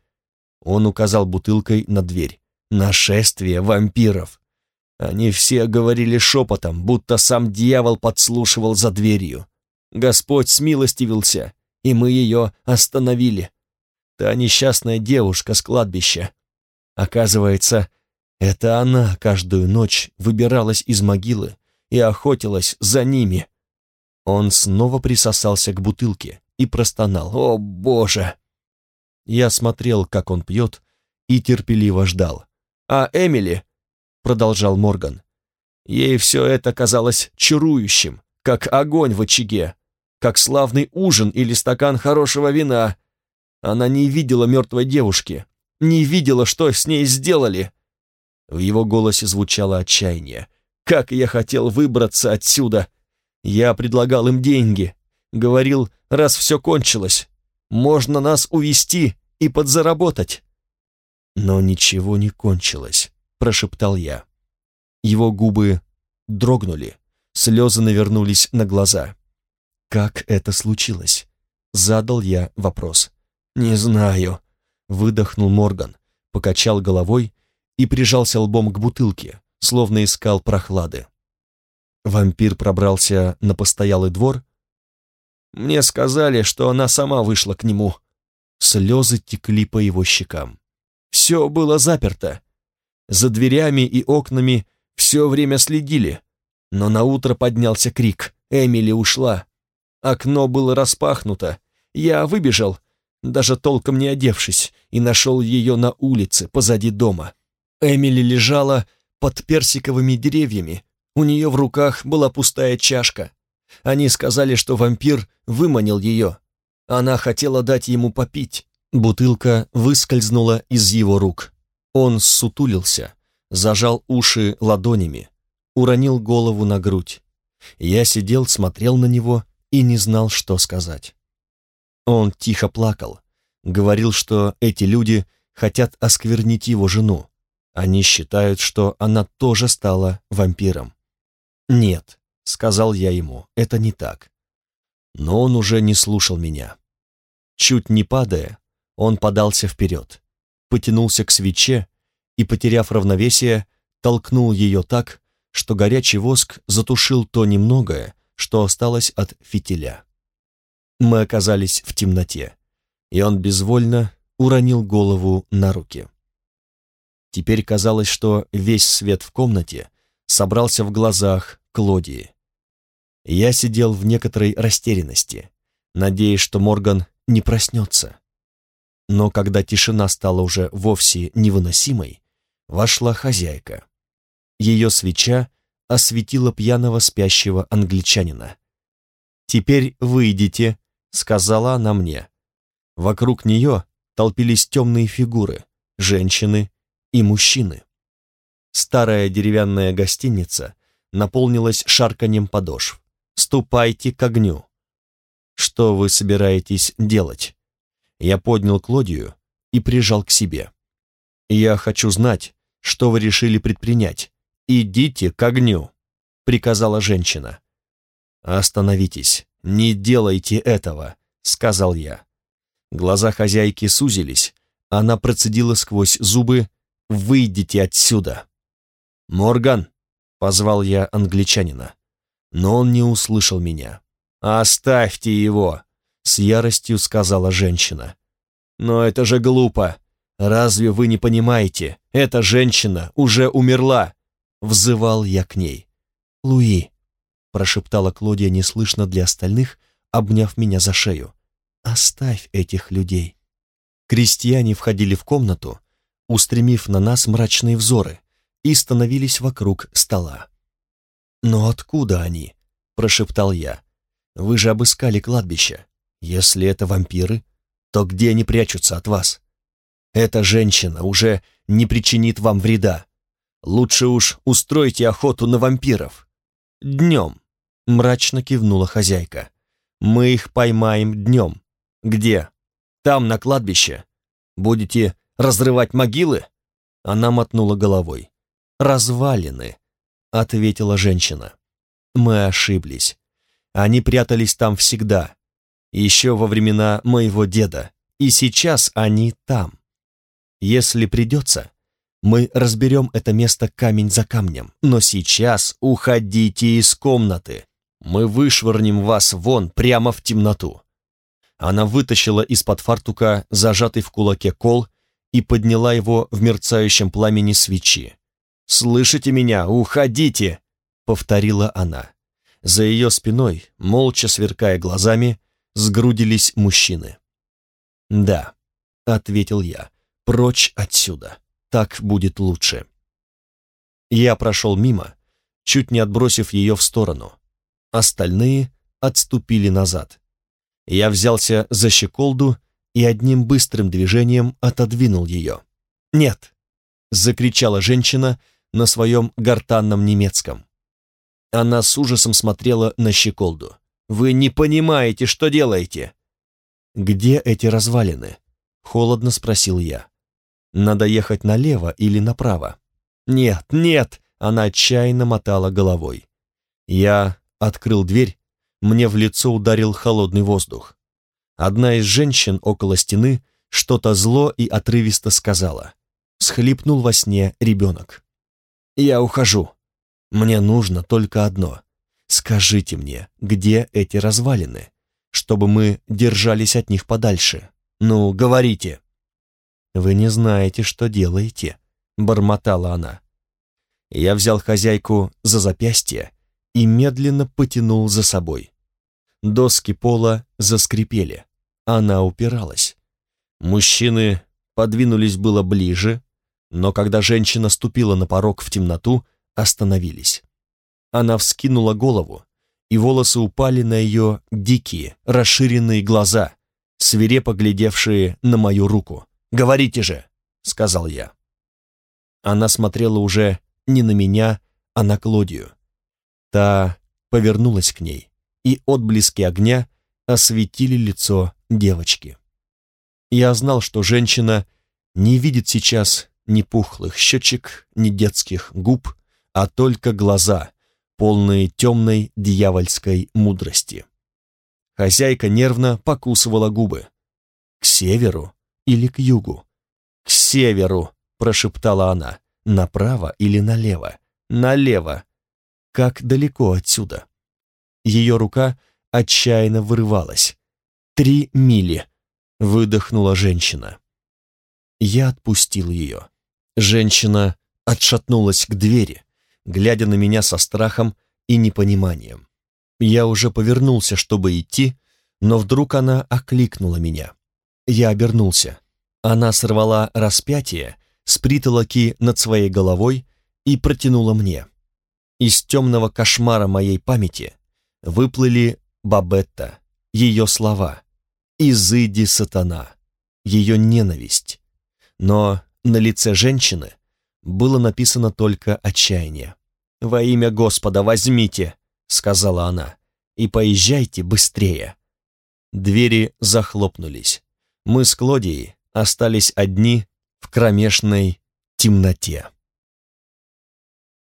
Он указал бутылкой на дверь. «Нашествие вампиров!» Они все говорили шепотом, будто сам дьявол подслушивал за дверью. Господь смилостивился, и мы ее остановили. Та несчастная девушка с кладбища. Оказывается, это она каждую ночь выбиралась из могилы и охотилась за ними. Он снова присосался к бутылке и простонал. «О, Боже!» Я смотрел, как он пьет, и терпеливо ждал. «А Эмили?» — продолжал Морган. Ей все это казалось чарующим, как огонь в очаге, как славный ужин или стакан хорошего вина. Она не видела мертвой девушки, не видела, что с ней сделали. В его голосе звучало отчаяние. «Как я хотел выбраться отсюда! Я предлагал им деньги, говорил, раз все кончилось, можно нас увести и подзаработать». «Но ничего не кончилось», — прошептал я. Его губы дрогнули, слезы навернулись на глаза. «Как это случилось?» — задал я вопрос. «Не знаю», — выдохнул Морган, покачал головой и прижался лбом к бутылке, словно искал прохлады. Вампир пробрался на постоялый двор. Мне сказали, что она сама вышла к нему. Слезы текли по его щекам. Все было заперто. За дверями и окнами все время следили. Но на утро поднялся крик. Эмили ушла. Окно было распахнуто. Я выбежал, даже толком не одевшись, и нашел ее на улице, позади дома. Эмили лежала под персиковыми деревьями. У нее в руках была пустая чашка. Они сказали, что вампир выманил ее. Она хотела дать ему попить. Бутылка выскользнула из его рук. Он сутулился, зажал уши ладонями, уронил голову на грудь. Я сидел, смотрел на него и не знал, что сказать. Он тихо плакал, говорил, что эти люди хотят осквернить его жену. Они считают, что она тоже стала вампиром. «Нет», — сказал я ему, — «это не так». Но он уже не слушал меня. Чуть не падая, он подался вперед, потянулся к свече и, потеряв равновесие, толкнул ее так, что горячий воск затушил то немногое, что осталось от фитиля. Мы оказались в темноте, и он безвольно уронил голову на руки. Теперь казалось, что весь свет в комнате собрался в глазах Клодии. Я сидел в некоторой растерянности, надеясь, что Морган не проснется. Но когда тишина стала уже вовсе невыносимой, вошла хозяйка. Ее свеча осветила пьяного спящего англичанина. «Теперь выйдите», — сказала она мне. Вокруг нее толпились темные фигуры, женщины и мужчины. Старая деревянная гостиница наполнилась шарканьем подошв. «Ступайте к огню». «Что вы собираетесь делать?» Я поднял Клодию и прижал к себе. «Я хочу знать, что вы решили предпринять. Идите к огню», — приказала женщина. «Остановитесь, не делайте этого», — сказал я. Глаза хозяйки сузились, она процедила сквозь зубы «Выйдите отсюда!» «Морган!» — позвал я англичанина. Но он не услышал меня. «Оставьте его!» — с яростью сказала женщина. «Но это же глупо! Разве вы не понимаете? Эта женщина уже умерла!» Взывал я к ней. «Луи!» — прошептала Клодия неслышно для остальных, обняв меня за шею. «Оставь этих людей!» Крестьяне входили в комнату, устремив на нас мрачные взоры, и становились вокруг стола. «Но откуда они?» — прошептал я. «Вы же обыскали кладбище. Если это вампиры, то где они прячутся от вас? Эта женщина уже не причинит вам вреда. Лучше уж устройте охоту на вампиров. Днем», — мрачно кивнула хозяйка. «Мы их поймаем днем. Где? Там, на кладбище. Будете разрывать могилы?» Она мотнула головой. «Развалины», — ответила женщина. «Мы ошиблись. Они прятались там всегда, еще во времена моего деда, и сейчас они там. Если придется, мы разберем это место камень за камнем, но сейчас уходите из комнаты. Мы вышвырнем вас вон прямо в темноту». Она вытащила из-под фартука зажатый в кулаке кол и подняла его в мерцающем пламени свечи. «Слышите меня? Уходите!» — повторила она. За ее спиной, молча сверкая глазами, сгрудились мужчины. «Да», — ответил я, — «прочь отсюда. Так будет лучше». Я прошел мимо, чуть не отбросив ее в сторону. Остальные отступили назад. Я взялся за щеколду и одним быстрым движением отодвинул ее. «Нет!» — закричала женщина на своем гортанном немецком. Она с ужасом смотрела на щеколду. «Вы не понимаете, что делаете!» «Где эти развалины?» — холодно спросил я. «Надо ехать налево или направо?» «Нет, нет!» — она отчаянно мотала головой. Я открыл дверь, мне в лицо ударил холодный воздух. Одна из женщин около стены что-то зло и отрывисто сказала. Схлипнул во сне ребенок. «Я ухожу. Мне нужно только одно. Скажите мне, где эти развалины, чтобы мы держались от них подальше. Ну, говорите». «Вы не знаете, что делаете», — бормотала она. Я взял хозяйку за запястье и медленно потянул за собой. Доски пола заскрипели. Она упиралась. Мужчины подвинулись было ближе, но когда женщина ступила на порог в темноту, остановились. Она вскинула голову, и волосы упали на ее дикие, расширенные глаза, свирепо глядевшие на мою руку. «Говорите же!» — сказал я. Она смотрела уже не на меня, а на Клодию. Та повернулась к ней, и отблески огня осветили лицо девочки. Я знал, что женщина не видит сейчас ни пухлых щечек, ни детских губ, а только глаза, полные темной дьявольской мудрости. Хозяйка нервно покусывала губы. «К северу или к югу?» «К северу», — прошептала она. «Направо или налево?» «Налево». «Как далеко отсюда?» Ее рука отчаянно вырывалась. «Три мили», — выдохнула женщина. Я отпустил ее. Женщина отшатнулась к двери, глядя на меня со страхом и непониманием. Я уже повернулся, чтобы идти, но вдруг она окликнула меня. Я обернулся. Она сорвала распятие с притолоки над своей головой и протянула мне. из темного кошмара моей памяти выплыли Бабетта, ее слова, «Изыди, сатана», ее ненависть. Но на лице женщины было написано только отчаяние. «Во имя Господа возьмите», — сказала она, — «и поезжайте быстрее». Двери захлопнулись. Мы с Клодией остались одни в кромешной темноте.